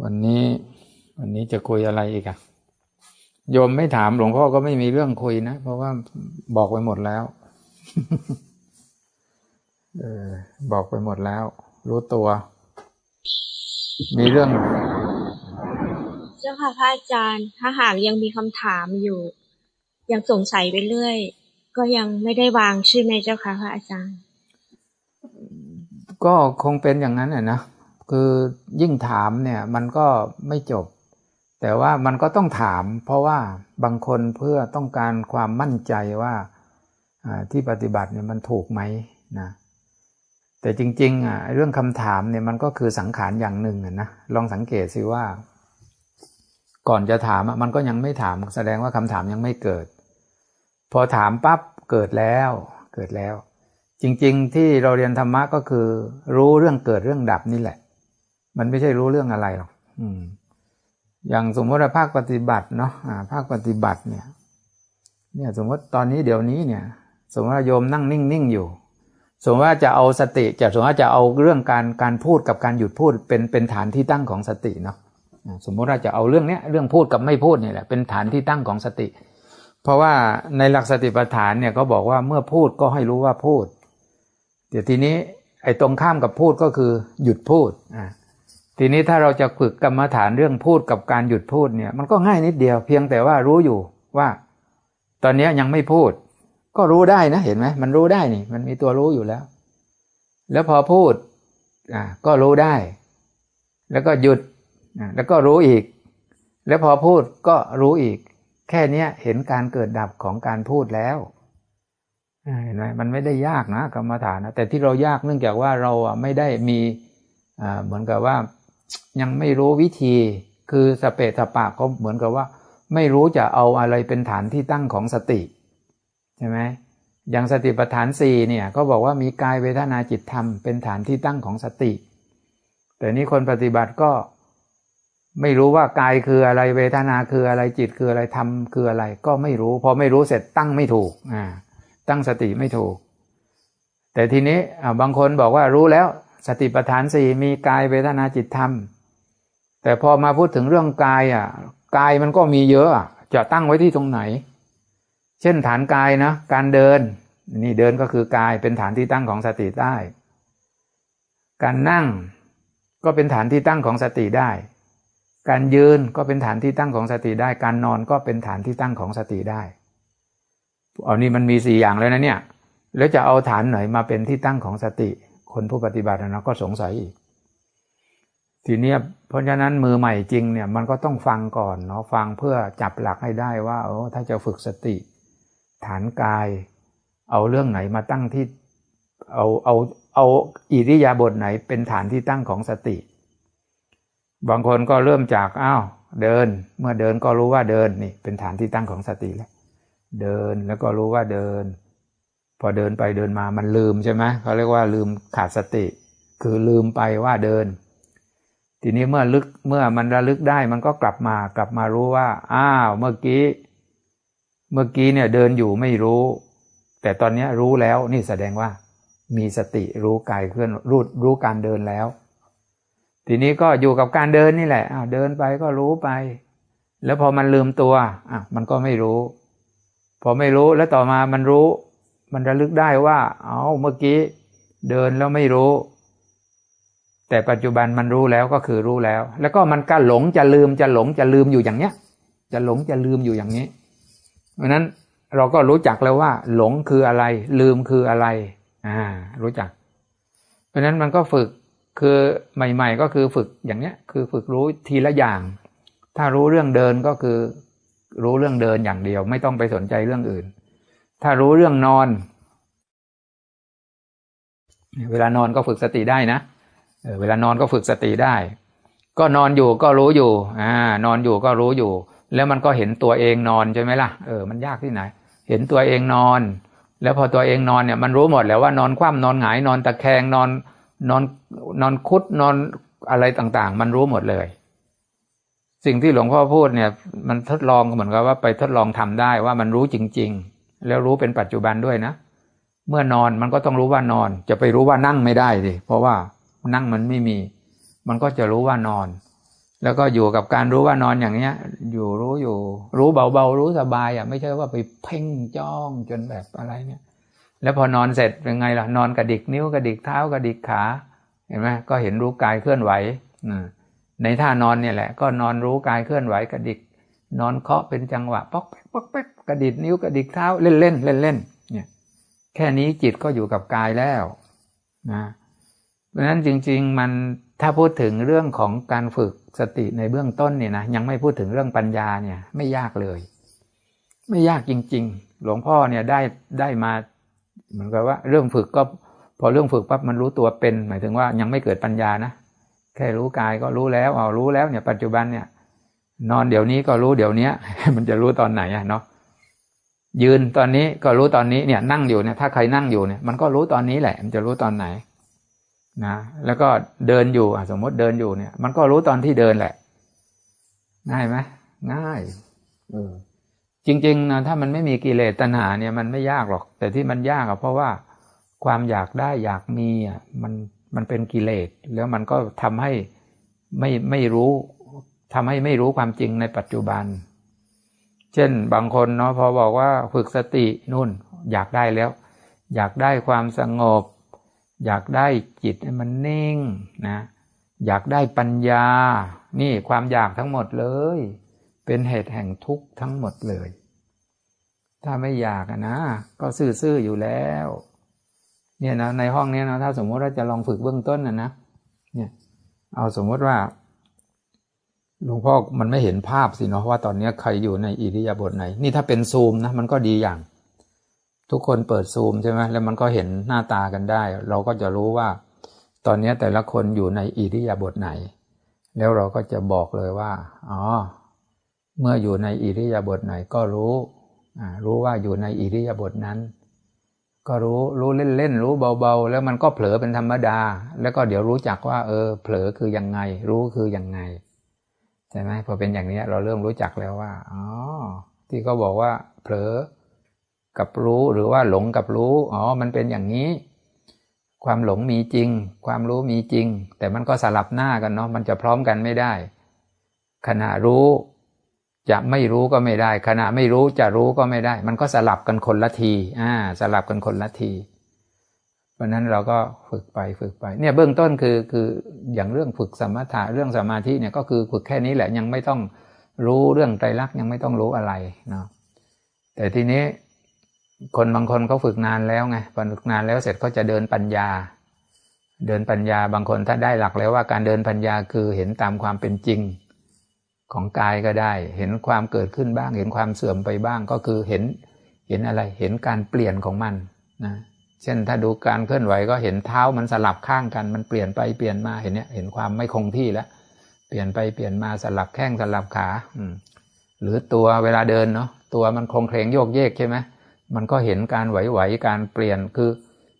วันนี้วันนี้จะคุยอะไรอีกอะโยมไม่ถามหลวงพ่อก็ไม่มีเรื่องคุยนะ เพราะว่าบอกไปหมดแล้วเออบอกไปหมดแล้ว รู้ตัว มีเรื่อง เจ้าค่ะพระอาจารย์ ถ้าหากยังมีคำถามอยู่ ยังสงสัยไปเรื่อย ก็ยังไม่ได้วางใช่ไหมเจ้าค่ะพระอาจารย์ ก็คงเป็นอย่างนั้นแหละนะ คือยิ่งถามเนี่ยมันก็ไม่จบ แต่ว่ามันก็ต้องถาม เพราะว่าบางคนเพื่อต้องการความมั่นใจว่าที่ปฏิบัติเนี่ยมันถูกไหมนะแต่จริงๆอะเรื่องคำถามเนี่ยมันก็คือสังขารอย่างหนึ่งนะลองสังเกตสิว่า ก่อนจะถามมันก็ยังไม่ถามแสดงว่าคำถามยังไม่เกิด พอถามปั๊บเกิดแล้วเกิดแล้ว จริงๆที่เราเรียนธรรมะก็คือ รู้เรื่องเกิดเรื่องดับนี่แหละ มันไม่ใช่รู้เรื่องอะไรหรอกอย่างสมมติว่าภาคปฏิบัติเนาะภาคปฏิบัติเนี่ย เนี่ย สมมติตอนนี้เดี๋ยวนี้เนี่ย สมมติว่าโยมนั่งนิ่งๆอยู่ สมมติว่าจะเอาสติจะสมมติว่าจะเอาเรื่องการการพูดกับการหยุดพูดเป็นเป็นฐานที่ตั้งของสติเนาะสมมติว่าจะเอาเรื่องเนี้ยเรื่องพูดกับไม่พูดเนี่ยแหละเป็นฐานที่ตั้งของสติ เพราะว่าในหลักสติปัฏฐานเนี่ยก็บอกว่าเมื่อพูดก็ให้รู้ว่าพูด เดี๋ยวทีนี้ไอ้ตรงข้ามกับพูดก็คือหยุดพูดอ่า ทีนี้ถ้าเราจะฝึกกรรมฐานเรื่องพูดกับการหยุดพูดเนี่ย มันก็ง่ายนิดเดียวเพียงแต่ว่ารู้อยู่ว่า ตอนนี้ยังไม่พูด ก็รู้ได้นะเห็นไหมมันรู้ได้นี่ มันมีตัวรู้อยู่แล้ว แล้วพอพูดอ่าก็รู้ได้ แล้วก็หยุดแล้วก็รู้อีก แล้วพอพูดก็รู้อีก แค่เนี้ยเห็นการเกิดดับของการพูดแล้วเห็นไหมมันไม่ได้ยากนะกรรมฐานนะแต่ที่เรายากเนื่องจากว่าเราไม่ได้มีเหมือนกับว่า ยังไม่รู้วิธี คือสเปสปะก็เหมือนกับว่า ไม่รู้จะเอาอะไรเป็นฐานที่ตั้งของสติใช่ไหมอย่างสติปัฏฐานสี่เนี่ยก็บอกว่ามีกายเวทนาจิตธรรมเป็นฐานที่ตั้งของสติ แต่นี้คนปฏิบัติก็ไม่รู้ว่ากายคืออะไรเวทนาคืออะไรจิตคืออะไรธรรมคืออะไร ก็ไม่รู้ พอไม่รู้เสร็จตั้งไม่ถูกอ่าตั้งสติไม่ถูก แต่ทีนี้บางคนบอกว่ารู้แล้ว สติปัฏฐานสี่มีกายเวทนาจิตธรรม แต่พอมาพูดถึงเรื่องกายอะกายมันก็มีเยอะจะตั้งไว้ที่ตรงไหน เช่นฐานกายนะการเดินนี่เดินก็คือกายเป็นฐานที่ตั้งของสติได้ การนั่งก็เป็นฐานที่ตั้งของสติได้ การยืนก็เป็นฐานที่ตั้งของสติได้ การนอนก็เป็นฐานที่ตั้งของสติได้เอานี่มันมีสี่อย่างแล้วนะเนี่ย แล้วจะเอาฐานไหนมาเป็นที่ตั้งของสติ คนผู้ปฏิบัตินะก็สงสัยอีกทีนี้เพราะฉะนั้นมือใหม่จริงเนี่ยมันก็ต้องฟังก่อนเนาะฟังเพื่อจับหลักให้ได้ว่าโอ้ถ้าจะฝึกสติ ฐานกาย เอาเรื่องไหนมาตั้งที่เอาเอาเอาอิริยาบถไหนเป็นฐานที่ตั้งของสติ บางคนก็เริ่มจากอ้าวเดินเมื่อเดินก็รู้ว่าเดินนี่เป็นฐานที่ตั้งของสติแล้วเดินแล้วก็รู้ว่าเดิน พอเดินไปเดินมามันลืมใช่ไหมเขาเรียกว่าลืมขาดสติ คือลืมไปว่าเดิน ทีนี้เมื่อลึกเมื่อมันระลึกได้มันก็กลับมากลับมารู้ว่า อ้าวเมื่อกี้ เมื่อกี้เนี่ยเดินอยู่ไม่รู้ แต่ตอนนี้รู้แล้วนี่แสดงว่า มีสติรู้กายเคลื่อนรู้รู้การเดินแล้ว ทีนี้ก็อยู่กับการเดินนี่แหละอ้าวเดินไปก็รู้ไป แล้วพอมันลืมตัวอะมันก็ไม่รู้ พอไม่รู้แล้วต่อมามันรู้ มันระลึกได้ว่า เอาเมื่อกี้เดินแล้วไม่รู้ แต่ปัจจุบันมันรู้แล้วก็คือรู้แล้ว แล้วก็มันก็หลงจะลืมจะหลงจะลืมอยู่อย่างเนี้ย จะหลงจะลืมอยู่อย่างนี้ เพราะนั้นเราก็รู้จักแล้วว่า หลงคืออะไร ลืมคืออะไร อ่า รู้จัก เพราะนั้นมันก็ฝึกคือใหม่ ๆ ก็คือฝึกอย่างเนี้ย คือฝึกรู้ทีละอย่าง ถ้ารู้เรื่องเดินก็คือ รู้เรื่องเดินอย่างเดียว ไม่ต้องไปสนใจเรื่องอื่น ถ้ารู้เรื่องนอน เวลานอนก็ฝึกสติได้นะเวลานอนก็ฝึกสติได้ ก็นอนอยู่ก็รู้อยู่อ่านอนอยู่ก็รู้อยู่ แล้วมันก็เห็นตัวเองนอนใช่ไหมล่ะเออมันยากที่ไหน เห็นตัวเองนอน แล้วพอตัวเองนอนเนี่ยมันรู้หมดแล้วว่านอนคว่ำนอนหงายนอนตะแคงนอนนอนนอนคุดนอนอะไรต่างๆ มันรู้หมดเลย สิ่งที่หลวงพ่อพูดเนี่ย มันทดลองเหมือนกับว่าไปทดลองทำได้ว่ามันรู้จริง ๆ แล้วรู้เป็นปัจจุบันด้วยนะ เมื่อนอนมันก็ต้องรู้ว่านอน จะไปรู้ว่านั่งไม่ได้ดิเพราะว่านั่งมันไม่มี มันก็จะรู้ว่านอน แล้วก็อยู่กับการรู้ว่านอนอย่างเนี้ย อยู่รู้อยู่ รู้เบาๆรู้สบายอะไม่ใช่ว่าไปเพ่งจ้องจนแบบอะไรเนี่ย แล้วพอนอนเสร็จเป็นไงล่ะนอนกระดิกนิ้วกระดิกเท้ากระดิกขาเห็นไหมก็เห็นรู้กายเคลื่อนไหวในท่านอนเนี่ยแหละ ก็นอนรู้กายเคลื่อนไหวกระดิก นอนเคาะเป็นจังหวะป๊อกแป๊กป๊อกแป๊กกระดิกนิ้วกระดิกเท้าเล่นเล่นเล่นเล่นเนี่ย แค่นี้จิตก็อยู่กับกายแล้วนะเพราะฉะนั้นจริง ๆ มันถ้าพูดถึงเรื่องของการฝึกสติในเบื้องต้นเนี่ยนะยังไม่พูดถึงเรื่องปัญญาเนี่ย ไม่ยากเลย ไม่ยากจริง ๆ หลวงพ่อเนี่ยได้ได้มาเหมือนกับว่า เรื่องฝึกก็พอเรื่องฝึกปั๊บมันรู้ตัวเป็น หมายถึงว่ายังไม่เกิดปัญญานะแค่รู้กายก็รู้แล้วเอารู้แล้วเนี่ย ปัจจุบันเนี่ย นอนเดี๋ยวนี้ก็รู้เดี๋ยวนี้มันจะรู้ตอนไหนอะเนาะยืนตอนนี้ก็รู้ตอนนี้เนี่ย นั่งอยู่เนี่ยถ้าใครนั่งอยู่เนี่ยมันก็รู้ตอนนี้แหละ มันจะรู้ตอนไหนนะแล้วก็เดินอยู่สมมติเดินอยู่เนี่ย มันก็รู้ตอนที่เดินแหละ ง่ายไหมง่ายเออจริงๆนะถ้ามันไม่มีกิเลสตัณหาเนี่ยมันไม่ยากหรอก แต่ที่มันยากอะเพราะว่าความอยากได้อยากมีอะมันมันเป็นกิเลสแล้วมันก็ทำให้ไม่ไม่รู้ ทำให้ไม่รู้ความจริงในปัจจุบัน เช่นบางคนเนาะพอบอกว่าฝึกสตินู่นอยากได้แล้ว อยากได้ความสงบ อยากได้จิตให้มันนิ่งนะอยากได้ปัญญา นี่ความอยากทั้งหมดเลย เป็นเหตุแห่งทุกข์ทั้งหมดเลย ถ้าไม่อยากนะ ก็ซื่อๆอยู่แล้ว เนี่ยนะในห้องนี้นะถ้าสมมติเราจะลองฝึกเบื้องต้นนะนะเนี่ยเอาสมมติว่า หลวงพ่อมันไม่เห็นภาพสิเนาะว่าตอนนี้ใครอยู่ในอิริยาบถไหน นี่ถ้าเป็นซูมนะมันก็ดีอย่าง ทุกคนเปิดซูมใช่ไหมแล้วมันก็เห็นหน้าตากันได้ เราก็จะรู้ว่า ตอนนี้แต่ละคนอยู่ในอิริยาบถไหน แล้วเราก็จะบอกเลยว่าอ๋อเมื่ออยู่ในอิริยาบถไหนก็รู้รู้ว่าอยู่ในอิริยาบถนั้น ก็รู้รู้เล่นๆรู้เบาๆ แล้วมันก็เผลอเป็นธรรมดา แล้วก็เดี๋ยวรู้จักว่า เออ เผลอคือยังไง รู้คือยังไง ใช่ไหมพอเป็นอย่างนี้เราเริ่มรู้จักแล้วว่าอ๋อที่เขาบอกว่า เผลอกับรู้หรือว่าหลงกับรู้อ๋อมันเป็นอย่างนี้ ความหลงมีจริง ความรู้มีจริง แต่มันก็สลับหน้ากันเนาะมันจะพร้อมกันไม่ได้ ขณะรู้จะไม่รู้ก็ไม่ได้ ขณะไม่รู้จะรู้ก็ไม่ได้ มันก็สลับกันคนละทีอ่าสลับกันคนละที ราะนั้นเราก็ฝึกไปฝึกไปเนี่ยเบื้องต้นคือคืออย่างเรื่องฝึกสมถะเรื่องสมาธิเนี่ยก็คือฝึกแค่นี้แหละยังไม่ต้องรู้เรื่องไตรลักษณ์ยังไม่ต้องรู้อะไรเนาะแต่ทีนี้คนบางคนเขาฝึกนานแล้วไงฝึกนานแล้วเสร็จเขาจะเดินปัญญา เดินปัญญาบางคนถ้าได้หลักแล้วว่าการเดินปัญญาคือเห็นตามความเป็นจริงของกายก็ได้ เห็นความเกิดขึ้นบ้าง เห็นความเสื่อมไปบ้างก็คือเห็นเห็นอะไร เห็นการเปลี่ยนของมันนะ เช่นถ้าดูการเคลื่อนไหวก็เห็นเท้ามันสลับข้างกันมันเปลี่ยนไปเปลี่ยนมาเห็นเนี้ยเห็นความไม่คงที่แล้วเปลี่ยนไปเปลี่ยนมาสลับแข้งสลับขาอืมหรือตัวเวลาเดินเนาะตัวมันคงเคลงโยกเยกใช่ไหมมันก็เห็นการไหวๆการเปลี่ยนคือ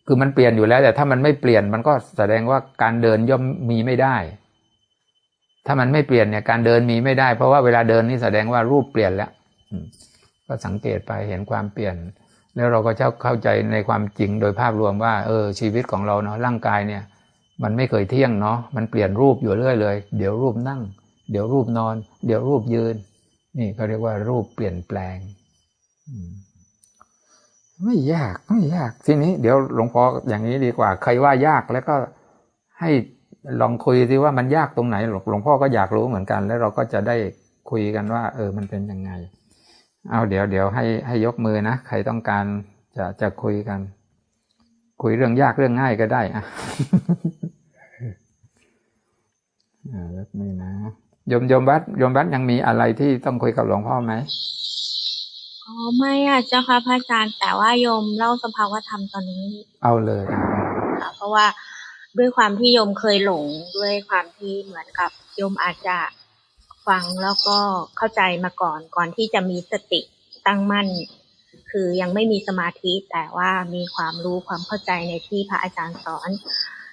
คือมันเปลี่ยนอยู่แล้ว แต่ถ้ามันไม่เปลี่ยนมันก็แสดงว่าการเดินย่อมมีไม่ได้ ถ้ามันไม่เปลี่ยนเนี่ยการเดินมีไม่ได้ เพราะว่าเวลาเดินนี่แสดงว่ารูปเปลี่ยนแล้วก็สังเกตไปเห็นความเปลี่ยน แล้วเราก็เจ้าเข้าใจในความจริงโดยภาพรวมว่าเออชีวิตของเราเนาะร่างกายเนี่ย มันไม่เคยเที่ยงเนาะมันเปลี่ยนรูปอยู่เรื่อยเลย เดี๋ยวรูปนั่ง เดี๋ยวรูปนอน เดี๋ยวรูปยืน นี่เขาเรียกว่ารูปเปลี่ยนแปลงไม่ยากไม่ยากทีนี้เดี๋ยวหลวงพ่ออย่างนี้ดีกว่า ใครว่ายากแล้วก็ให้ลองคุยสิว่ามันยากตรงไหนหลวงพ่อก็อยากรู้เหมือนกัน แล้วเราก็จะได้คุยกันว่า เออมันเป็นยังไง เอาเดี๋ยวเดี๋ยวให้ให้ยกมือนะ ใครต้องการจะจะคุยกัน คุยเรื่องยากเรื่องง่ายก็ได้อะอ่ายกมือนะยมยมบัตยมบัตยังมีอะไรที่ต้องคุยกับหลวงพ่อไหมอ๋อไม่อะเจ้าค่ะพระอาจารย์ แต่ว่าโยมเล่าสภาวะธรรมตอนนี้ เอาเลยค่ะเพราะว่าด้วยความที่โยมเคยหลงด้วยความที่เหมือนกับโยมอาจจะ ฟังแล้วก็เข้าใจมาก่อนก่อนที่จะมีสติตั้งมั่น คือยังไม่มีสมาธิแต่ว่ามีความรู้ความเข้าใจในที่พระอาจารย์สอน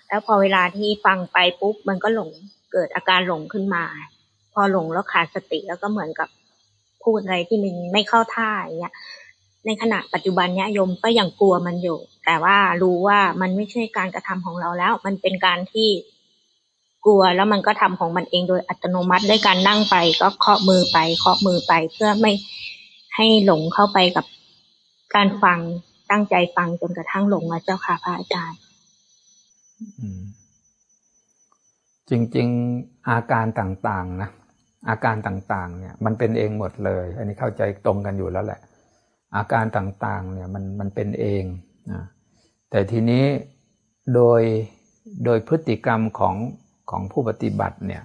แล้วพอเวลาที่ฟังไปปุ๊บมันก็หลงเกิดอาการหลงขึ้นมา พอหลงแล้วขาดสติแล้วก็เหมือนกับพูดอะไรที่มันไม่เข้าท่าอย่างเงี้ยในขณะปัจจุบันเนี้ยโยมก็ยังกลัวมันอยู่ แต่ว่ารู้ว่ามันไม่ใช่การกระทำของเราแล้ว มันเป็นการที่ กลัวแล้วมันก็ทำของมันเองโดยอัตโนมัติด้วยการนั่งไป ก็เคาะมือไปเคาะมือไปเพื่อไม่ให้หลงเข้าไปกับการฟังตั้งใจฟังจนกระทั่งหลงมาเจ้าค่ะพระอาจารย์จริง ๆอาการต่างๆนะอาการต่างๆ เนี่ย มันเป็นเองหมดเลย อันนี้เข้าใจตรงกันอยู่แล้วแหละ อาการต่างๆ เนี่ยมันมันเป็นเองนะแต่ทีนี้โดยโดยพฤติกรรมของ ของผู้ปฏิบัติเนี่ย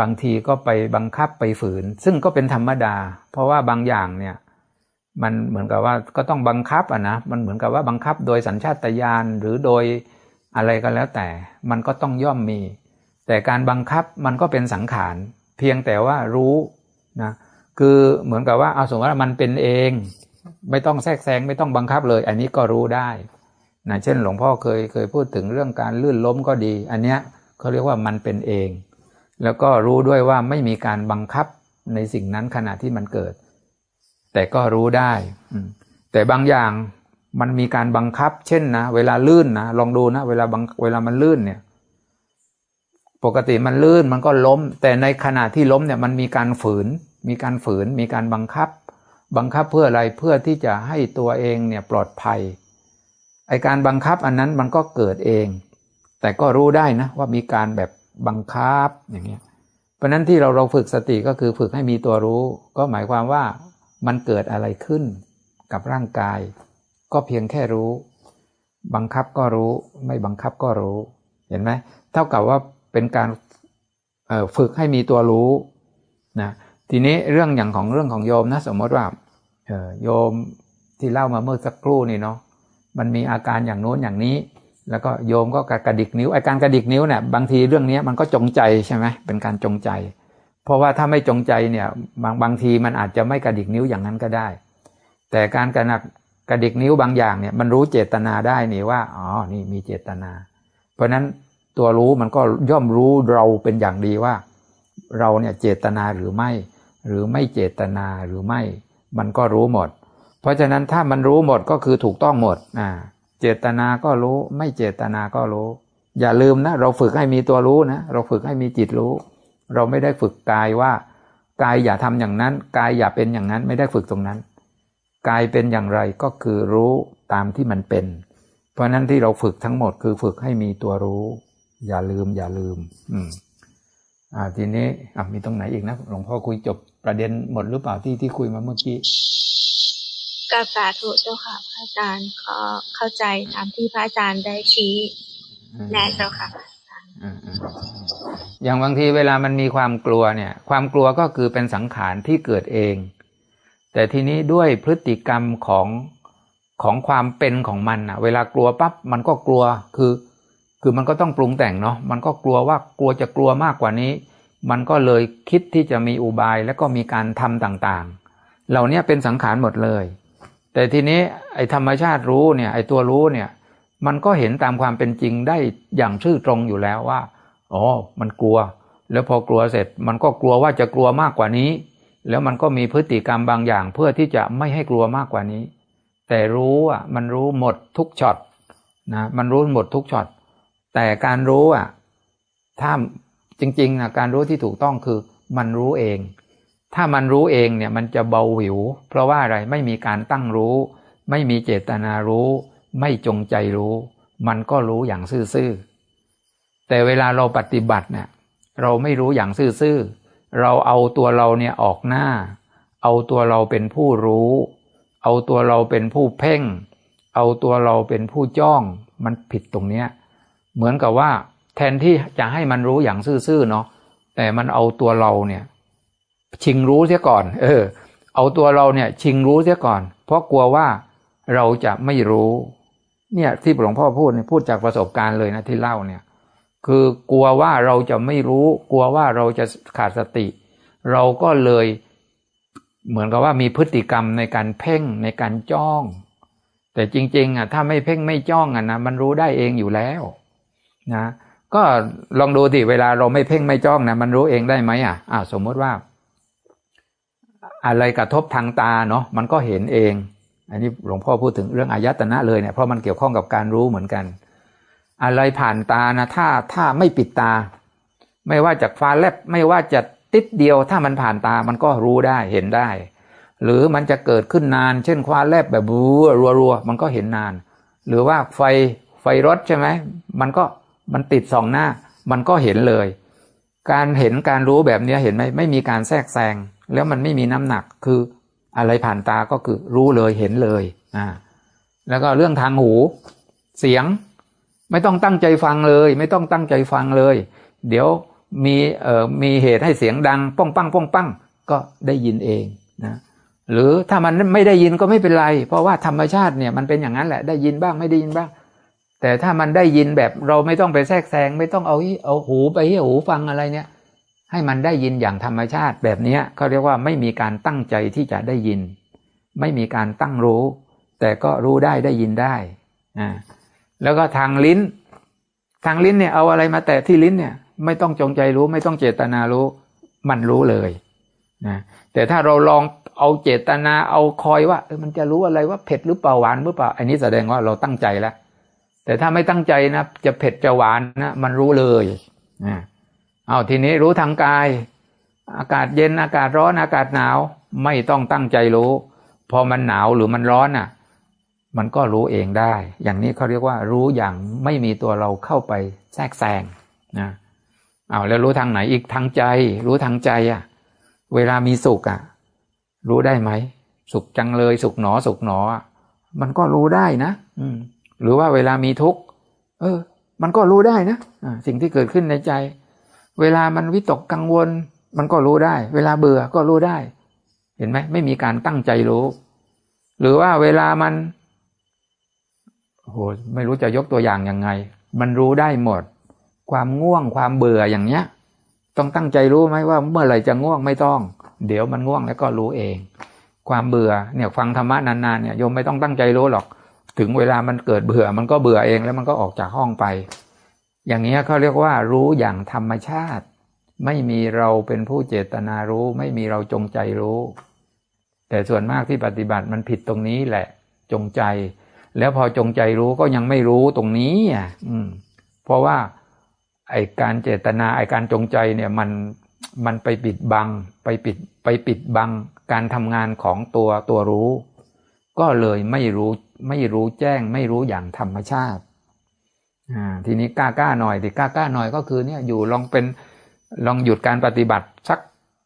บางทีก็ไปบังคับไปฝืน ซึ่งก็เป็นธรรมดา เพราะว่าบางอย่างเนี่ยมันเหมือนกับว่าก็ต้องบังคับอะนะมันเหมือนกับว่าบังคับโดยสัญชาตญาณหรือโดยอะไรก็แล้วแต่ มันก็ต้องย่อมมี แต่การบังคับมันก็เป็นสังขาร เพียงแต่ว่ารู้นะคือเหมือนกับว่าเอาสมมติว่ามันเป็นเอง ไม่ต้องแทรกแซงไม่ต้องบังคับเลย อันนี้ก็รู้ได้นะเช่นหลวงพ่อเคยเคยพูดถึงเรื่องการลื่นล้มก็ดี อันเนี้ย เขาเรียกว่ามันเป็นเอง แล้วก็รู้ด้วยว่าไม่มีการบังคับในสิ่งนั้นขณะที่มันเกิด แต่ก็รู้ได้ แต่บางอย่างมันมีการบังคับ เช่นนะ เวลาลื่นนะ ลองดูนะ เวลาบังเวลามันลื่นเนี่ย ปกติมันลื่นมันก็ล้ม แต่ในขณะที่ล้มเนี่ยมันมีการฝืน มีการฝืน มีการบังคับ บังคับเพื่ออะไร เพื่อที่จะให้ตัวเองเนี่ยปลอดภัย ไอการบังคับอันนั้นมันก็เกิดเอง แต่ก็รู้ได้นะว่ามีการแบบบังคับอย่างเงี้ยเพราะนั้นที่เราเราฝึกสติก็คือฝึกให้มีตัวรู้ ก็หมายความว่ามันเกิดอะไรขึ้นกับร่างกาย ก็เพียงแค่รู้ บังคับก็รู้ ไม่บังคับก็รู้ เห็นไหมเท่ากับว่าเป็นการฝึกให้มีตัวรู้นะทีนี้เรื่องอย่างของเรื่องของโยมนะสมมติว่าโยมที่เล่ามาเมื่อสักครู่นี่เนาะมันมีอาการอย่างโน้นอย่างนี้ แล้วก็โยมก็กระดิกนิ้วไอการกระดิกนิ้วเนี่ยบางทีเรื่องนี้มันก็จงใจใช่ไหมเป็นการจงใจ เพราะว่าถ้าไม่จงใจเนี่ยบางบางทีมันอาจจะไม่กระดิกนิ้วอย่างนั้นก็ได้ แต่การกระนักกระดิกนิ้วบางอย่างเนี่ยมันรู้เจตนาได้นี่ว่าอ๋อนี่มีเจตนา เพราะนั้นตัวรู้มันก็ย่อมรู้เราเป็นอย่างดีว่า เราเนี่ยเจตนาหรือไม่ หรือไม่เจตนาหรือไม่ มันก็รู้หมด เพราะฉะนั้นถ้ามันรู้หมดก็คือถูกต้องหมดอ่า เจตนาก็รู้ ไม่เจตนาก็รู้ อย่าลืมนะ เราฝึกให้มีตัวรู้นะ เราฝึกให้มีจิตรู้ เราไม่ได้ฝึกกายว่ากายอย่าทำอย่างนั้น กายอย่าเป็นอย่างนั้นไม่ได้ฝึกตรงนั้น กายเป็นอย่างไรก็คือรู้ตามที่มันเป็น เพราะนั้นที่เราฝึกทั้งหมดคือฝึกให้มีตัวรู้ อย่าลืม อย่าลืม อืมอ่าทีนี้อะมีตรงไหนอีกนะหลวงพ่อคุยจบประเด็นหมดหรือเปล่าที่ที่คุยมาเมื่อกี้ กาสาธุเจ้าค่ะพระอาจารย์ก็เข้าใจตามที่พระอาจารย์ได้ชี้แนะเจ้าค่ะอย่างบางทีเวลามันมีความกลัวเนี่ย ความกลัวก็คือเป็นสังขารที่เกิดเอง แต่ทีนี้ด้วยพฤติกรรมของของความเป็นของมันอะเวลากลัวปั๊บมันก็กลัวคือ คือมันก็ต้องปรุงแต่งเนาะมันก็กลัวว่ากลัวจะกลัวมากกว่านี้ มันก็เลยคิดที่จะมีอุบายแล้วก็มีการทำต่างๆ เหล่านี้เป็นสังขารหมดเลย แต่ทีนี้ไอ้ธรรมชาติรู้เนี่ยไอ้ตัวรู้เนี่ย มันก็เห็นตามความเป็นจริงได้อย่างชื่อตรงอยู่แล้วว่าอ๋อมันกลัว แล้วพอกลัวเสร็จ มันก็กลัวว่าจะกลัวมากกว่านี้ แล้วมันก็มีพฤติกรรมบางอย่างเพื่อที่จะไม่ให้กลัวมากกว่านี้ แต่รู้อะมันรู้หมดทุกช็อตนะมันรู้หมดทุกช็อตแต่การรู้อะถ้าจริงๆนะการรู้ที่ถูกต้องคือมันรู้เอง ถ้ามันรู้เองเนี่ยมันจะเบาหวิว เพราะว่าอะไรไม่มีการตั้งรู้ ไม่มีเจตนารู้ ไม่จงใจรู้ มันก็รู้อย่างซื่อๆแต่เวลาเราปฏิบัติเนี่ยเราไม่รู้อย่างซื่อๆเราเอาตัวเราเนี่ยออกหน้า เอาตัวเราเป็นผู้รู้ เอาตัวเราเป็นผู้เพ่ง เอาตัวเราเป็นผู้จ้อง มันผิดตรงเนี้ยเหมือนกับว่า แทนที่จะให้มันรู้อย่างซื่อๆเนาะแต่มันเอาตัวเราเนี่ย ชิงรู้เสียก่อน เออ เอาตัวเราเนี่ย ชิงรู้เสียก่อน เพราะกลัวว่าเราจะไม่รู้ เนี่ยที่หลวงพ่อพูดเนี่ยพูดจากประสบการณ์เลยนะที่เล่าเนี่ย คือกลัวว่าเราจะไม่รู้ กลัวว่าเราจะขาดสติ เราก็เลยเหมือนกับว่ามีพฤติกรรมในการเพ่งในการจ้อง แต่จริง ๆ อะ ถ้าไม่เพ่งไม่จ้องอะนะมันรู้ได้เองอยู่แล้ว นะก็ลองดูดิเวลาเราไม่เพ่งไม่จ้องนะมันรู้เองได้ไหมอะอ่าสมมติว่า อะไรกระทบทางตาเนาะมันก็เห็นเอง อันนี้หลวงพ่อพูดถึงเรื่องอายตนะเลยเนี่ยเพราะมันเกี่ยวข้องกับการรู้เหมือนกัน อะไรผ่านตานะถ้าถ้าไม่ปิดตา ไม่ว่าจากฟ้าแลบไม่ว่าจะติดเดียวถ้ามันผ่านตามันก็รู้ได้เห็นได้ หรือมันจะเกิดขึ้นนาน เช่นฟ้าแลบแบบบูรัวรัวมันก็เห็นนาน หรือว่าไฟไฟรถใช่ไหมมันก็มันติดสองหน้า มันก็เห็นเลย การเห็นการรู้แบบนี้เห็นไหมไม่มีการแทรกแซง แล้วมันไม่มีน้ำหนักคืออะไรผ่านตาก็คือรู้เลยเห็นเลยอ่าแล้วก็เรื่องทางหู เสียง ไม่ต้องตั้งใจฟังเลย ไม่ต้องตั้งใจฟังเลย เดี๋ยวมีเอ่อมีเหตุให้เสียงดัง ป้องปังป้องปังก็ได้ยินเองนะหรือถ้ามันไม่ได้ยินก็ไม่เป็นไร เพราะว่าธรรมชาติเนี่ยมันเป็นอย่างนั้นแหละได้ยินบ้างไม่ได้ยินบ้าง แต่ถ้ามันได้ยินแบบเราไม่ต้องไปแทรกแซง ไม่ต้องเอาเอาหูไปให้หูฟังอะไรเนี่ย ให้มันได้ยินอย่างธรรมชาติแบบนี้เขาเรียกว่าไม่มีการตั้งใจที่จะได้ยิน ไม่มีการตั้งรู้ แต่ก็รู้ได้ได้ยินได้อ่าแล้วก็ทางลิ้น ทางลิ้นเนี่ยเอาอะไรมาแตะที่ลิ้นเนี่ยไม่ต้องจงใจรู้ไม่ต้องเจตนารู้ มันรู้เลยนะแต่ถ้าเราลองเอาเจตนาเอาคอยว่าเออมันจะรู้อะไรว่าเผ็ดหรือเปล่าหวานหรือเปล่าอันนี้แสดงว่าเราตั้งใจแล้วแต่ถ้าไม่ตั้งใจนะ จะเผ็ดจะหวานนะมันรู้เลยนะ เอาทีนี้รู้ทางกาย อากาศเย็นอากาศร้อนอากาศหนาวไม่ต้องตั้งใจรู้ พอมันหนาวหรือมันร้อนอะ มันก็รู้เองได้ อย่างนี้เขาเรียกว่า รู้อย่างไม่มีตัวเราเข้าไปแทรกแซงนะเอาแล้วรู้ทางไหนอีกทางใจ รู้ทางใจอะ เวลามีสุขอะ รู้ได้ไหมสุขจังเลยสุขหนอสุขหนอ มันก็รู้ได้นะ อืม หรือว่าเวลามีทุกข์เออ มันก็รู้ได้นะอสิ่งที่เกิดขึ้นในใจ เวลามันวิตกกังวล มันก็รู้ได้ เวลาเบื่อก็รู้ได้ เห็นไหมไม่มีการตั้งใจรู้ หรือว่าเวลามันโหไม่รู้จะยกตัวอย่างยังไง มันรู้ได้หมด ความง่วงความเบื่ออย่างเนี้ย ต้องตั้งใจรู้ไหมว่าเมื่อไหร่จะง่วงไม่ต้อง เดี๋ยวมันง่วงแล้วก็รู้เอง ความเบื่อเนี่ยฟังธรรมะนานๆเนี่ยโยมไม่ต้องตั้งใจรู้หรอก ถึงเวลามันเกิดเบื่อมันก็เบื่อเองแล้วมันก็ออกจากห้องไป อย่างนี้เขาเรียกว่ารู้อย่างธรรมชาติ ไม่มีเราเป็นผู้เจตนารู้ ไม่มีเราจงใจรู้ แต่ส่วนมากที่ปฏิบัติมันผิดตรงนี้แหละ จงใจ แล้วพอจงใจรู้ก็ยังไม่รู้ตรงนี้อะอืม เพราะว่าไอการเจตนาไอการจงใจเนี่ยมันมันไปปิดบัง ไปปิดไปปิดบัง การทำงานของตัวตัวรู้ ก็เลยไม่รู้ไม่รู้แจ้ง ไม่รู้อย่างธรรมชาติ อ่าทีนี้กล้ากล้าหน่อยดิกล้ากล้าหน่อยก็คือเนี่ยอยู่ลองเป็นลองหยุดการปฏิบัติสัก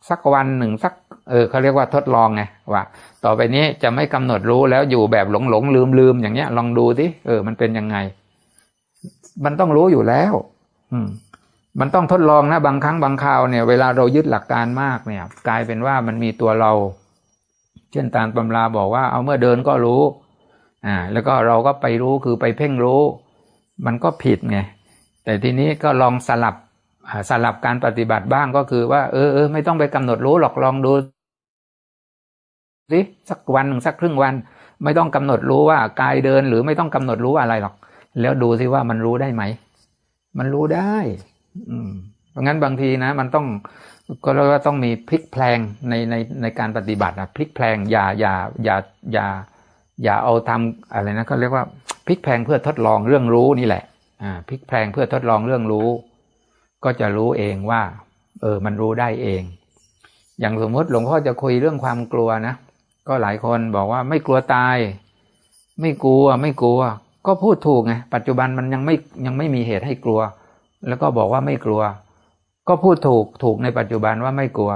สักวันหนึ่งสักเออเขาเรียกว่าทดลองไงว่า ต่อไปนี้จะไม่กำหนดรู้แล้วอยู่แบบหลงหลงลืมลืมอย่างเงี้ย ลองดูสิเออ มันเป็นยังไง มันต้องรู้อยู่แล้ว อืม มันต้องทดลองนะบางครั้งบางคราวเนี่ย เวลาเรายึดหลักการมากเนี่ย กลายเป็นว่ามันมีตัวเรา เช่นตามตำราบอกว่าเอาเมื่อเดินก็รู้ อ่า แล้วก็เราก็ไปรู้คือไปเพ่งรู้ มันก็ผิดไง แต่ทีนี้ก็ลองสลับสลับการปฏิบัติบ้างก็คือว่าเออเออไม่ต้องไปกำหนดรู้หรอกลองดูสิสักวันหนึ่งสักครึ่งวัน ไม่ต้องกำหนดรู้ว่ากายเดิน หรือไม่ต้องกำหนดรู้อะไรหรอก แล้วดูสิว่ามันรู้ได้ไหม มันรู้ได้ อืมเพราะงั้นบางทีนะ มันต้องก็เรียกว่าต้องมีพลิกแพลงในในในการปฏิบัติอะพลิกแพลงอย่าอย่าอย่าอย่า อย่าเอาทำอะไรนะเขาเรียกว่าพลิกแพลงเพื่อทดลองเรื่องรู้นี่แหละอ่าพลิกแพลงเพื่อทดลองเรื่องรู้ ก็จะรู้เองว่า เออมันรู้ได้เอง อย่างสมมติหลวงพ่อจะคุยเรื่องความกลัวนะก็หลายคนบอกว่าไม่กลัวตาย ไม่กลัวไม่กลัว ก็พูดถูกไงปัจจุบันมันยังไม่ยังไม่มีเหตุให้กลัว แล้วก็บอกว่าไม่กลัว ก็พูดถูกถูกในปัจจุบันว่าไม่กลัว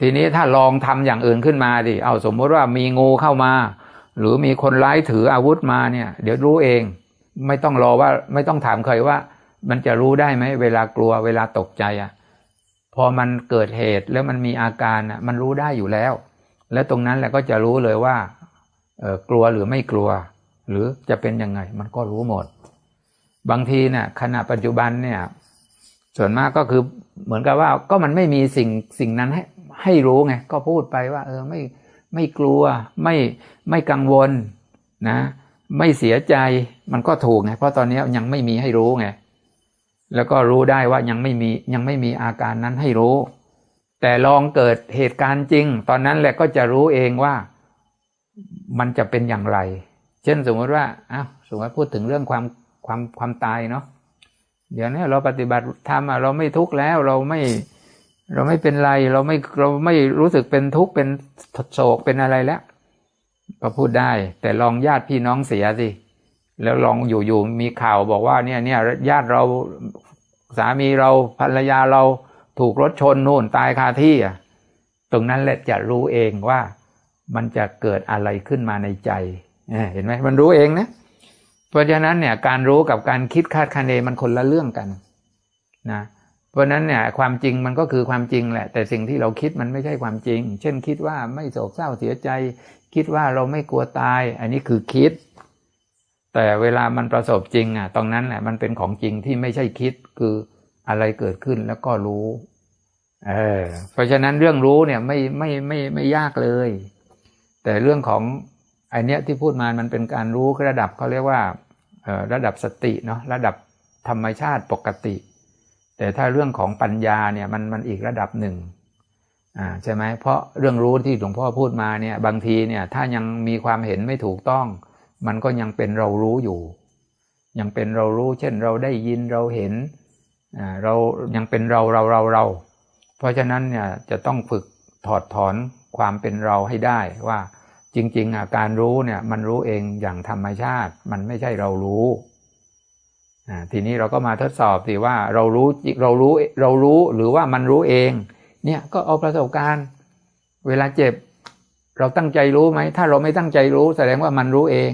ทีนี้ถ้าลองทำอย่างอื่นขึ้นมาดิเอาสมมติว่ามีงูเข้ามา หรือมีคนร้ายถืออาวุธมาเนี่ย เดี๋ยวรู้เอง ไม่ต้องรอว่าไม่ต้องถามใครว่า มันจะรู้ได้ไหมเวลากลัวเวลาตกใจอะพอมันเกิดเหตุแล้วมันมีอาการอะมันรู้ได้อยู่แล้ว แล้วตรงนั้นแหละก็จะรู้เลยว่าเออกลัวหรือไม่กลัว หรือจะเป็นยังไง มันก็รู้หมด บางทีเนี่ยขณะปัจจุบันเนี่ย ส่วนมากก็คือเหมือนกับว่าก็มันไม่มีสิ่งสิ่งนั้นให้ให้รู้ไงก็พูดไปว่า เออไม่ ไม่กลัว ไม่ไม่กังวลนะ ไม่เสียใจมันก็ถูกไงเพราะตอนนี้ยังไม่มีให้รู้ไงแล้วก็รู้ได้ว่ายังไม่มียังไม่มีอาการนั้นให้รู้ แต่ลองเกิดเหตุการณ์จริง ตอนนั้นแหละก็จะรู้เองว่ามันจะเป็นอย่างไร เช่นสมมติว่าอ้าวสมมติพูดถึงเรื่องความความความตายเนาะเดี๋ยวนี้เราปฏิบัติธรรมเราไม่ทุกข์แล้วเราไม่ เราไม่เป็นไรเราไม่เราไม่รู้สึกเป็นทุกข์เป็นโศกเป็นอะไรแล้วก็พูดได้ แต่ลองญาติพี่น้องเสียสิแล้วลองอยู่ๆมีข่าวบอกว่าเนี่ยเนี่ยญาติเราสามีเราภรรยาเราถูกรถชนนู่นตายคาที่อะตรงนั้นแหละจะรู้เองว่ามันจะเกิดอะไรขึ้นมาในใจเห็นไหมมันรู้เองนะเพราะฉะนั้นเนี่ยการรู้กับการคิดคาดคะเนมันคนละเรื่องกันนะ เพราะนั้นเนี่ยความจริงมันก็คือความจริงแหละ แต่สิ่งที่เราคิดมันไม่ใช่ความจริง เช่นคิดว่าไม่โศกเศร้าเสียใจ คิดว่าเราไม่กลัวตาย อันนี้คือคิด แต่เวลามันประสบจริงอะตรงนั้นแหละมันเป็นของจริงที่ไม่ใช่คิดคืออะไรเกิดขึ้นแล้วก็รู้เออเพราะฉะนั้นเรื่องรู้เนี่ยไม่ไม่ไม่ไม่ยากเลย แต่เรื่องของไอเนี้ยที่พูดมามันเป็นการรู้ระดับเขาเรียกว่าระดับสติเนาะระดับธรรมชาติปกติ แต่ถ้าเรื่องของปัญญาเนี่ยมันมันอีกระดับหนึ่งอ่าใช่ไหมเพราะเรื่องรู้ที่หลวงพ่อพูดมาเนี่ยบางทีเนี่ยถ้ายังมีความเห็นไม่ถูกต้อง มันก็ยังเป็นเรารู้อยู่ ยังเป็นเรารู้ เช่นเราได้ยินเราเห็นอ่าเรายังเป็นเราเราเราเรา เพราะฉะนั้นเนี่ยจะต้องฝึกถอดถอนความเป็นเราให้ได้ว่าจริงๆอะการรู้เนี่ยมันรู้เองอย่างธรรมชาติ มันไม่ใช่เรารู้ ทีนี้เราก็มาทดสอบสิว่าเรารู้เรารู้เรารู้หรือว่ามันรู้เอง เนี่ยก็เอาประสบการณ์ เวลาเจ็บ เราตั้งใจรู้ไหมถ้าเราไม่ตั้งใจรู้ แสดงว่ามันรู้เอง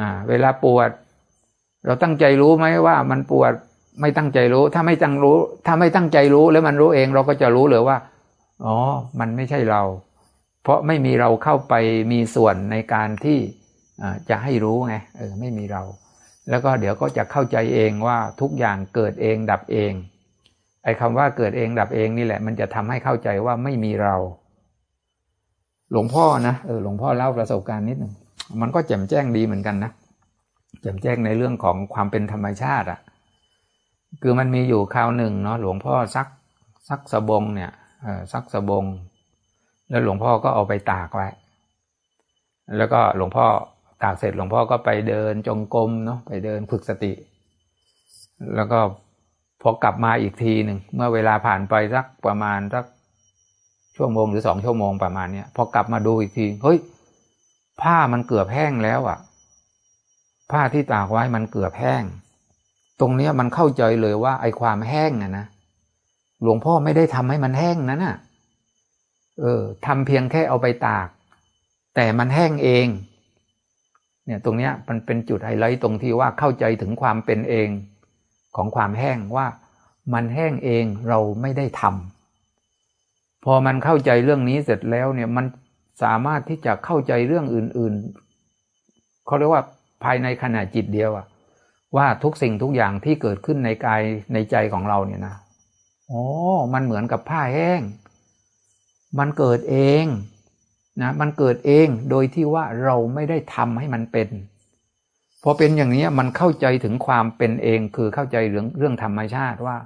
อ่าเวลาปวด เราตั้งใจรู้ไหมว่ามันปวดไม่ตั้งใจรู้ ถ้าไม่ตั้งรู้ ถ้าไม่ตั้งใจรู้แล้วมันรู้เอง เราก็จะรู้เลยว่าอ๋อ มันไม่ใช่เรา เพราะไม่มีเราเข้าไปมีส่วนในการที่จะให้รู้ไงเออไม่มีเรา แล้วก็เดี๋ยวก็จะเข้าใจเองว่าทุกอย่างเกิดเองดับเอง ไอ้คำว่าเกิดเองดับเองนี่แหละ มันจะทำให้เข้าใจว่าไม่มีเรา หลวงพ่อนะเออหลวงพ่อเล่าประสบการณ์นิดหนึ่งมันก็แจ่มแจ้งดีเหมือนกันนะแจ่มแจ้งในเรื่องของความเป็นธรรมชาติอะ่ะคือมันมีอยู่คราวหนึ่งเนาะหลวงพ่อซักซักสบงเนี่ยซักสบง แล้วหลวงพ่อก็เอาไปตากไว้ แล้วก็หลวงพ่อ ตากเสร็จหลวงพ่อก็ไปเดินจงกรมเนาะไปเดินฝึกสติ แล้วก็พอกลับมาอีกทีหนึ่งเมื่อเวลาผ่านไปสักประมาณสักชั่วโมงหรือสองชั่วโมงประมาณเนี้ยพอกลับมาดูอีกทีเฮ้ยผ้ามันเกือบแห้งแล้วอะ่ะ ผ้าที่ตากไว้มันเกือบแห้ง ตรงเนี้ยมันเข้าใจเลยว่า ไอ้ความแห้งอะนะหลวงพ่อไม่ได้ทำให้มันแห้งนะน่ะ เออทำเพียงแค่เอาไปตาก แต่มันแห้งเอง เนี่ยตรงนี้มันเป็นจุดไฮไลท์ตรงที่ว่าเข้าใจถึงความเป็นเองของความแห้งว่ามันแห้งเองเราไม่ได้ทำพอมันเข้าใจเรื่องนี้เสร็จแล้วเนี่ยมันสามารถที่จะเข้าใจเรื่องอื่น ๆเขาเรียกว่าภายในขณะจิตเดียวอะว่าทุกสิ่งทุกอย่างที่เกิดขึ้นในกายในใจของเราเนี่ยนะโอ้มันเหมือนกับผ้าแห้ง มันเกิดเอง นะมันเกิดเองโดยที่ว่าเราไม่ได้ทำให้มันเป็นพอเป็นอย่างนี้มันเข้าใจถึงความเป็นเอง คือเข้าใจเรื่องเรื่องธรรมชาติว่า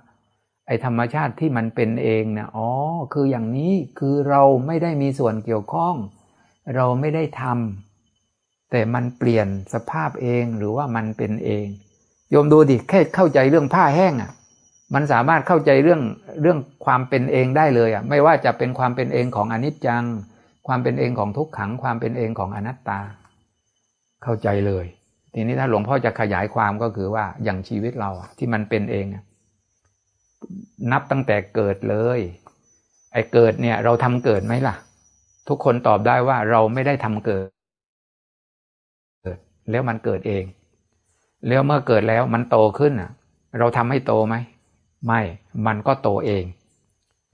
ไอ้ธรรมชาติที่มันเป็นเองเนี่ยอ๋อคืออย่างนี้คือเราไม่ได้มีส่วนเกี่ยวข้อง เราไม่ได้ทำแต่มันเปลี่ยนสภาพเองหรือว่ามันเป็นเองโยมดูดิแค่เข้าใจเรื่องผ้าแห้งอะ่ะมันสามารถเข้าใจเรื่องเรื่องความเป็นเองได้เลยอะไม่ว่าจะเป็นความเป็นเองของอนิจจัง ความเป็นเองของทุกขัง ความเป็นเองของอนัตตา เข้าใจเลย ทีนี้ถ้าหลวงพ่อจะขยายความก็คือว่าอย่างชีวิตเราที่มันเป็นเอง นับตั้งแต่เกิดเลย ไอ้เกิดเนี่ย เราทำเกิดไหมล่ะ ทุกคนตอบได้ว่าเราไม่ได้ทำเกิด แล้วมันเกิดเอง แล้วเมื่อเกิดแล้วมันโตขึ้นอะเราทำให้โตไหมไม่ มันก็โตเอง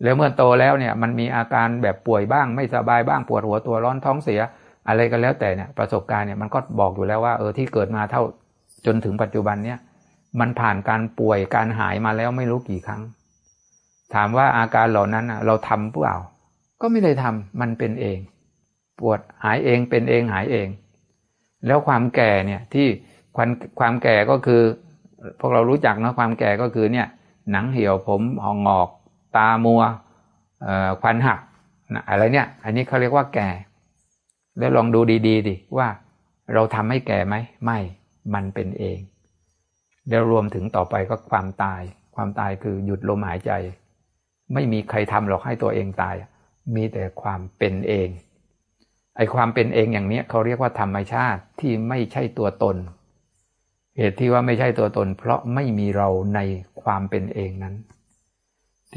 แล้วเมื่อโตแล้วเนี่ยมันมีอาการแบบป่วยบ้างไม่สบายบ้างปวดหัวตัวร้อนท้องเสีย อะไรก็แล้วแต่เนี่ยประสบการณ์เนี่ยมันก็บอกอยู่แล้วว่าเออที่เกิดมาเท่าจนถึงปัจจุบันเนี่ยมันผ่านการป่วยการหายมาแล้วไม่รู้กี่ครั้ง ถามว่าอาการเหล่านั้นเราทำเปล่า ก็ไม่ได้ทำมันเป็นเอง ปวดหายเองเป็นเองหายเอง แล้วความแก่เนี่ยที่ความความแก่ก็คือ พวกเรารู้จักนะความแก่ก็คือเนี่ยหนังเหี่ยวผมหองอก ตามัวควันหักนะอะไรเนี่ย อันนี้เขาเรียกว่าแก่ แล้วลองดูดีๆดิว่าเราทำให้แก่ไหมไม่มันเป็นเองแล้วรวมถึงต่อไปก็ความตาย ความตายคือหยุดลมหายใจ ไม่มีใครทำหรอกให้ตัวเองตาย มีแต่ความเป็นเองไอความเป็นเองอย่างนี้เขาเรียกว่าธรรมชาติที่ไม่ใช่ตัวตน เหตุที่ว่าไม่ใช่ตัวตน เพราะไม่มีเราในความเป็นเองนั้น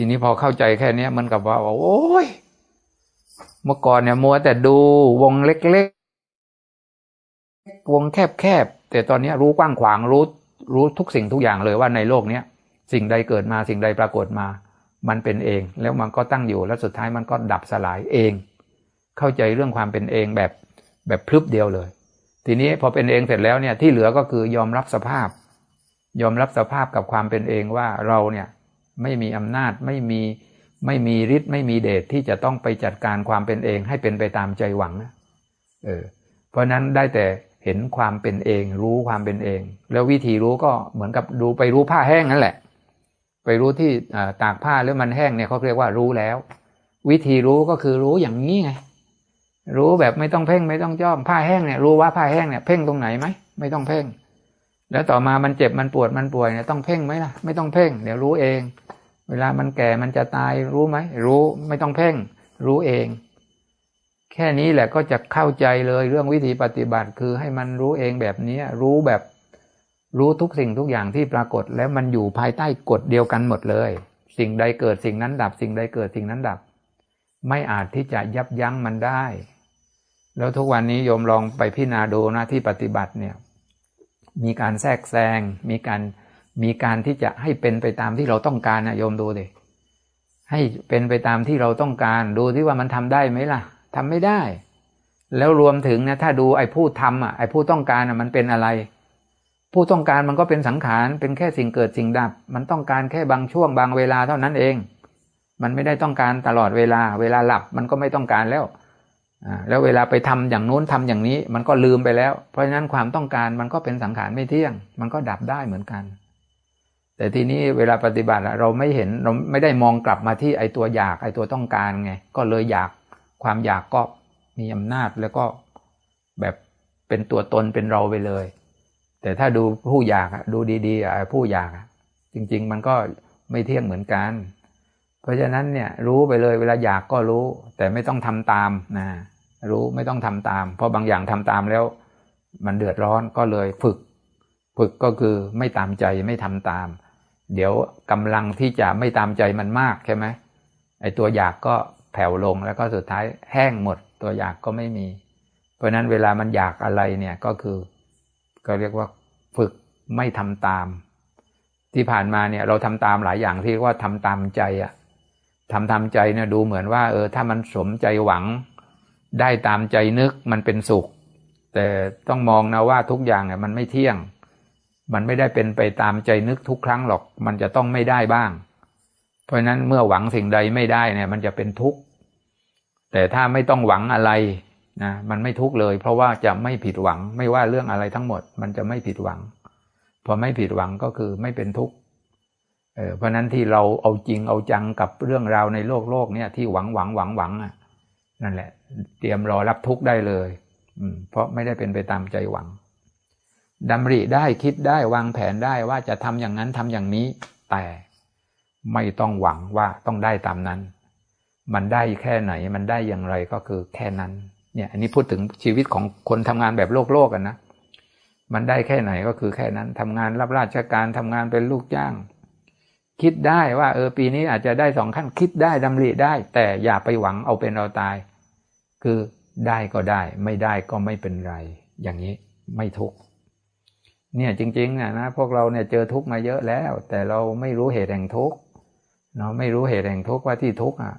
ทีนี้พอเข้าใจแค่นี้มันกับว่าโอ้ยเมื่อก่อนเนี่ยมัวแต่ดูวงเล็กๆวงแคบๆแต่ตอนนี้รู้กว้างขวางรู้รู้ทุกสิ่งทุกอย่างเลยว่าในโลกเนี้ยสิ่งใดเกิดมาสิ่งใดปรากฏมา มันเป็นเอง แล้วมันก็ตั้งอยู่แล้วสุดท้ายมันก็ดับสลายเอง เข้าใจเรื่องความเป็นเองแบบแบบพลึบเดียวเลย ทีนี้พอเป็นเองเสร็จแล้วเนี่ยที่เหลือก็คือยอมรับสภาพ ยอมรับสภาพกับความเป็นเองว่าเราเนี่ย ไม่มีอำนาจไม่มีไม่มีฤทธิ์ไม่มีเดชที่จะต้องไปจัดการความเป็นเองให้เป็นไปตามใจหวังนะเออเพราะนั้นได้แต่เห็นความเป็นเอง รู้ความเป็นเอง แล้ววิธีรู้ก็เหมือนกับดูไปรู้ผ้าแห้งนั่นแหละ ไปรู้ที่ตากผ้าแล้วมันแห้งเนี่ยเขาเรียกว่ารู้แล้ว วิธีรู้ก็คือรู้อย่างนี้ไงรู้แบบไม่ต้องเพ่งไม่ต้องจ้องผ้าแห้งเนี่ยรู้ว่าผ้าแห้งเนี่ยเพ่งตรงไหนไหมไม่ต้องเพ่ง แล้วต่อมามันเจ็บมันปวดมันป่วยเนี่ยต้องเพ่งไหมล่ะ ไม่ต้องเพ่ง เดี๋ยวรู้เอง เวลามันแก่มันจะตายรู้ไหมรู้ไม่ต้องเพ่ง รู้เอง แค่นี้แหละก็จะเข้าใจเลยเรื่องวิธีปฏิบัติคือให้มันรู้เองแบบนี้รู้แบบรู้ทุกสิ่งทุกอย่างที่ปรากฏ แล้วมันอยู่ภายใต้กฎเดียวกันหมดเลย สิ่งใดเกิดสิ่งนั้นดับ สิ่งใดเกิดสิ่งนั้นดับ ไม่อาจที่จะยับยั้งมันได้ แล้วทุกวันนี้โยมลองไปพิจารณาดูนะที่ปฏิบัติเนี่ย มีการแทรกแซง มีการมีการที่จะให้เป็นไปตามที่เราต้องการนะโยมดูดิให้เป็นไปตามที่เราต้องการ ดูที่ว่ามันทำได้ไหมล่ะทำไม่ได้ แล้วรวมถึงนะถ้าดูไอ้ผู้ทำอะไอ้ผู้ต้องการอะมันเป็นอะไร ผู้ต้องการมันก็เป็นสังขารเป็นแค่สิ่งเกิดสิ่งดับ มันต้องการแค่บางช่วงบางเวลาเท่านั้นเอง มันไม่ได้ต้องการตลอดเวลา เวลาหลับมันก็ไม่ต้องการแล้ว แล้วเวลาไปทำอย่างนู้นทำอย่างนี้ มันก็ลืมไปแล้ว เพราะฉะนั้นความต้องการมันก็เป็นสังขารไม่เที่ยง มันก็ดับได้เหมือนกัน แต่ทีนี้เวลาปฏิบัติเราไม่เห็นเราไม่ได้มองกลับมาที่ไอตัวอยากไอตัวต้องการไงก็เลยอยากความอยากก็มีอำนาจแล้วก็แบบเป็นตัวตนเป็นเราไปเลย แต่ถ้าดูผู้อยากดูดีๆไอผู้อยากจริง ๆ มันก็ไม่เที่ยงเหมือนกัน ราะฉะนั้นเนี่ยรู้ไปเลยเวลาอยากก็รู้ แต่ไม่ต้องทำตามนะรู้ไม่ต้องทำตาม เพราะบางอย่างทำตามแล้ว มันเดือดร้อนก็เลยฝึก ฝึกก็คือไม่ตามใจไม่ทำตาม เดี๋ยวกำลังที่จะไม่ตามใจมันมากใช่ไหมไอ้ตัวอยากก็แผ่วลงแล้วก็สุดท้ายแห้งหมด ตัวอยากก็ไม่มี เพราะนั้นเวลามันอยากอะไรเนี่ยก็คือ ก็เรียกว่าฝึกไม่ทำตาม ที่ผ่านมาเนี่ยเราทำตามหลายอย่างที่เรียกว่าทำตามใจอะ ทำตามใจเนี่ยดูเหมือนว่า เออ ถ้ามันสมใจหวังได้ตามใจนึกมันเป็นสุข แต่ต้องมองนะว่าทุกอย่างเนี่ยมันไม่เที่ยง มันไม่ได้เป็นไปตามใจนึกทุกครั้งหรอก มันจะต้องไม่ได้บ้าง เพราะนั้นเมื่อหวังสิ่งใดไม่ได้เนี่ย มันจะเป็นทุกข์แต่ถ้าไม่ต้องหวังอะไรนะมันไม่ทุกข์เลย เพราะว่าจะไม่ผิดหวังไม่ว่าเรื่องอะไรทั้งหมด มันจะไม่ผิดหวังพอไม่ผิดหวังก็คือไม่เป็นทุกข์ เพราะนั้นที่เราเอาจริงเอาจังกับเรื่องราวในโลกโลกเนี่ยที่หวังหวังหวังหวังอะนั่นแหละ เตรียมรอรับทุกข์ได้เลยเพราะไม่ได้เป็นไปตามใจหวังดำริได้คิดได้วางแผนได้ว่าจะทำอย่างนั้นทำอย่างนี้ แต่ไม่ต้องหวังว่าต้องได้ตามนั้น มันได้แค่ไหนมันได้อย่างไรก็คือแค่นั้น เนี่ย อันนี้พูดถึงชีวิตของคนทำงานแบบโลกโลกกันนะมันได้แค่ไหนก็คือแค่นั้นทำงานรับราชการทำงานเป็นลูกจ้าง คิดได้ว่า เออปีนี้อาจจะได้สองขั้นคิดได้ดำริได้ แต่อย่าไปหวังเอาเป็นเราตาย คือได้ก็ได้ ไม่ได้ก็ไม่เป็นไร อย่างนี้ไม่ทุกข์เนี่ยจริงๆนะนะพวกเราเนี่ยเจอทุกข์มาเยอะแล้ว แต่เราไม่รู้เหตุแห่งทุกข์เราะไม่รู้เหตุแห่งทุกข์ว่าที่ทุกข์อะ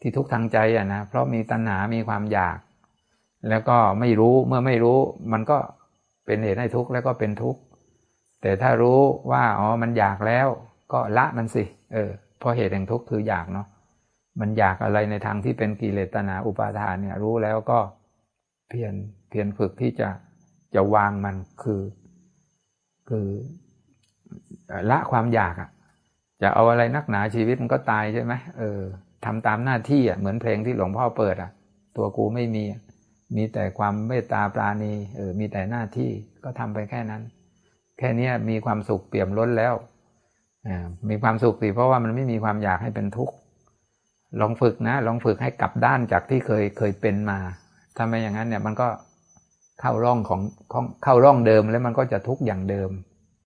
ที่ทุกข์ทางใจอะนะเพราะมีตัณหา มีความอยาก แล้วก็ไม่รู้เมื่อไม่รู้ มันก็เป็นเหตุให้ทุกข์แล้วก็เป็นทุกข์แต่ถ้ารู้ว่าอ๋อมันอยากแล้ว ก็ละมันสิ เออพราะเหตุแห่งทุกข์คืออยากเนาะมันอยากอะไรในทางที่เป็นกิเลสตนาอุปาทานเนี่ย รู้แล้วก็เพียรเพียรฝึกที่จะจะวางมันคือ คือละความอยากอะจะเอาอะไรนักหนาชีวิตมันก็ตายใช่ไหมเออทำตามหน้าที่อะเหมือนเพลงที่หลวงพ่อเปิดอะ ตัวกูไม่มี มีแต่ความเมตตาปราณีเออมีแต่หน้าที่ก็ทำไปแค่นั้น แค่นี้มีความสุขเปี่ยมล้นแล้ว มีความสุขสิเพราะว่ามันไม่มีความอยากให้เป็นทุกข์ลองฝึกนะลองฝึกให้กลับด้านจากที่เคยเคยเป็นมาถ้าไม่อย่างนั้นเนี่ยมันก็เข้าร่องของเข้าร่องเดิมแล้วมันก็จะทุกข์อย่างเดิม